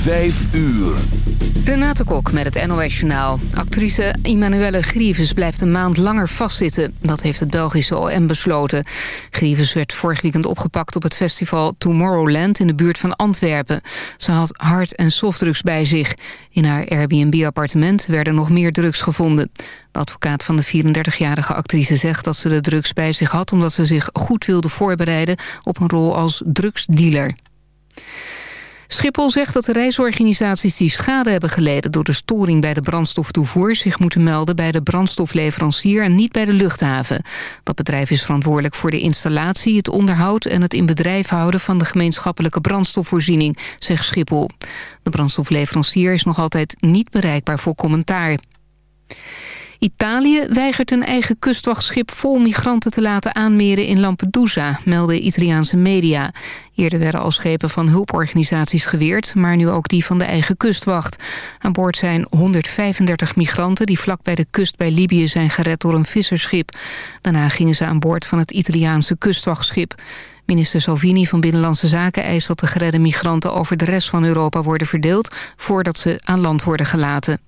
Vijf uur. Renate Kok met het NOS Journaal. Actrice Immanuelle Grieves blijft een maand langer vastzitten. Dat heeft het Belgische OM besloten. Grieves werd vorig weekend opgepakt op het festival Tomorrowland... in de buurt van Antwerpen. Ze had hard- en softdrugs bij zich. In haar Airbnb-appartement werden nog meer drugs gevonden. De advocaat van de 34-jarige actrice zegt dat ze de drugs bij zich had... omdat ze zich goed wilde voorbereiden op een rol als drugsdealer. Schiphol zegt dat de reisorganisaties die schade hebben geleden... door de storing bij de brandstoftoevoer... zich moeten melden bij de brandstofleverancier en niet bij de luchthaven. Dat bedrijf is verantwoordelijk voor de installatie, het onderhoud... en het in bedrijf houden van de gemeenschappelijke brandstofvoorziening, zegt Schiphol. De brandstofleverancier is nog altijd niet bereikbaar voor commentaar. Italië weigert een eigen kustwachtschip vol migranten te laten aanmeren in Lampedusa, melden Italiaanse media. Eerder werden al schepen van hulporganisaties geweerd, maar nu ook die van de eigen kustwacht. Aan boord zijn 135 migranten die vlak bij de kust bij Libië zijn gered door een visserschip. Daarna gingen ze aan boord van het Italiaanse kustwachtschip. Minister Salvini van Binnenlandse Zaken eist dat de geredde migranten over de rest van Europa worden verdeeld voordat ze aan land worden gelaten.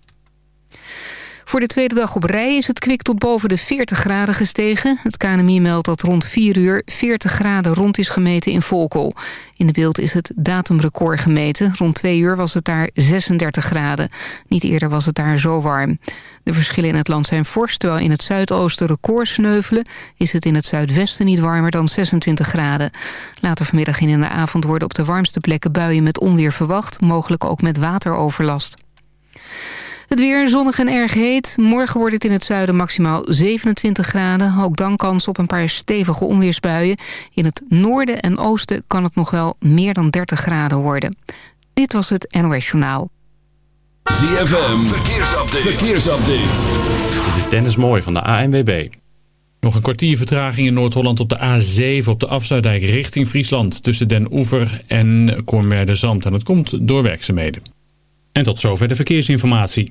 Voor de tweede dag op rij is het kwik tot boven de 40 graden gestegen. Het KNMI meldt dat rond 4 uur 40 graden rond is gemeten in Volkel. In de beeld is het datumrecord gemeten. Rond 2 uur was het daar 36 graden. Niet eerder was het daar zo warm. De verschillen in het land zijn fors. Terwijl in het zuidoosten record sneuvelen... is het in het zuidwesten niet warmer dan 26 graden. Later vanmiddag in de avond worden op de warmste plekken buien met onweer verwacht. Mogelijk ook met wateroverlast. Het weer zonnig en erg heet. Morgen wordt het in het zuiden maximaal 27 graden. Ook dan kans op een paar stevige onweersbuien. In het noorden en oosten kan het nog wel meer dan 30 graden worden. Dit was het NOS Journaal. ZFM, verkeersupdate. verkeersupdate. Dit is Dennis Mooij van de ANWB. Nog een kwartier vertraging in Noord-Holland op de A7 op de afsluitdijk richting Friesland... tussen Den Oever en Zand. En dat komt door werkzaamheden. En tot zover de verkeersinformatie.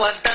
aguantar.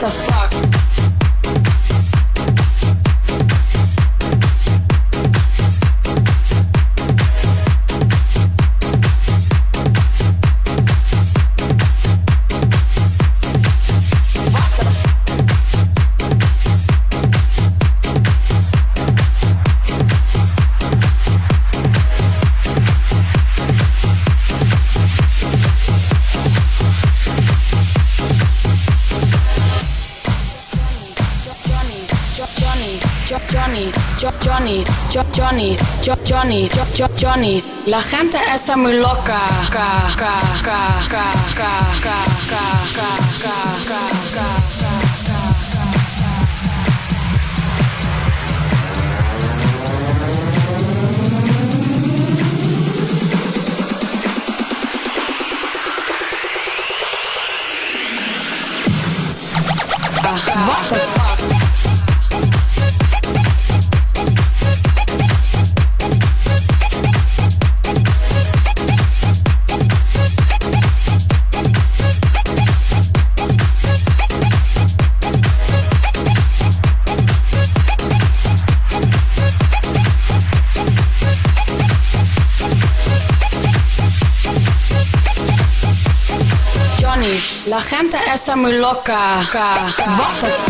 the fuck? Johnny, Johnny, Johnny, la gente está muy loca. Ka, ka, ka, ka, ka, ka, ka, ka, ka, ka. What gente está muy loca. What the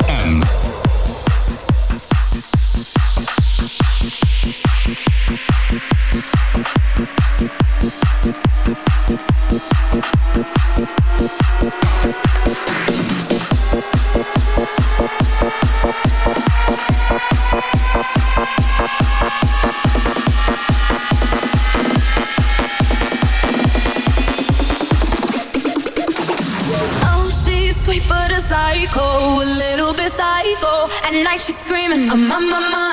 at night she's screaming, I'm on my mind.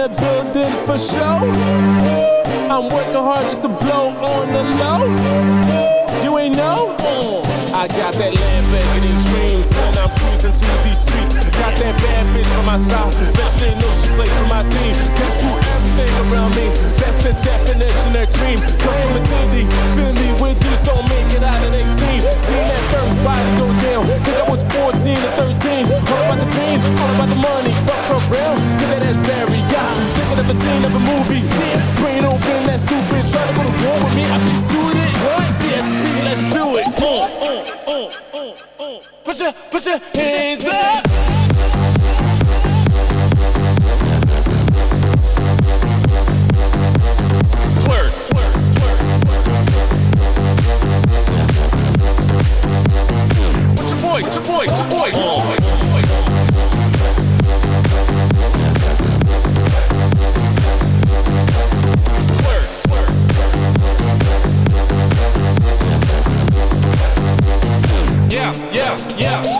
In building for show. I'm working hard just to blow on the low. You ain't know? I got that Lamborghini dreams when I'm cruising to these streets. Got that bad bitch on my side. Bet you didn't know she played for my team. Got you everything around me. That's the definition of cream. Come from a city, Philly, where dudes don't make it out at 18. Seen that first body go down. Think I was 14 or 13. All about the green, all about the money. Fuck her brown, get that ass Barry. Yeah, thinking of a scene of a movie. Yeah, brain open, that stupid. Try to go to war with me, I be suited. What? CSP, let's do it. Uh, uh. Put your, put your hands up. Your boy. Yeah, yeah, yeah, yeah.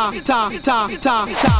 Ta ta ta ta ta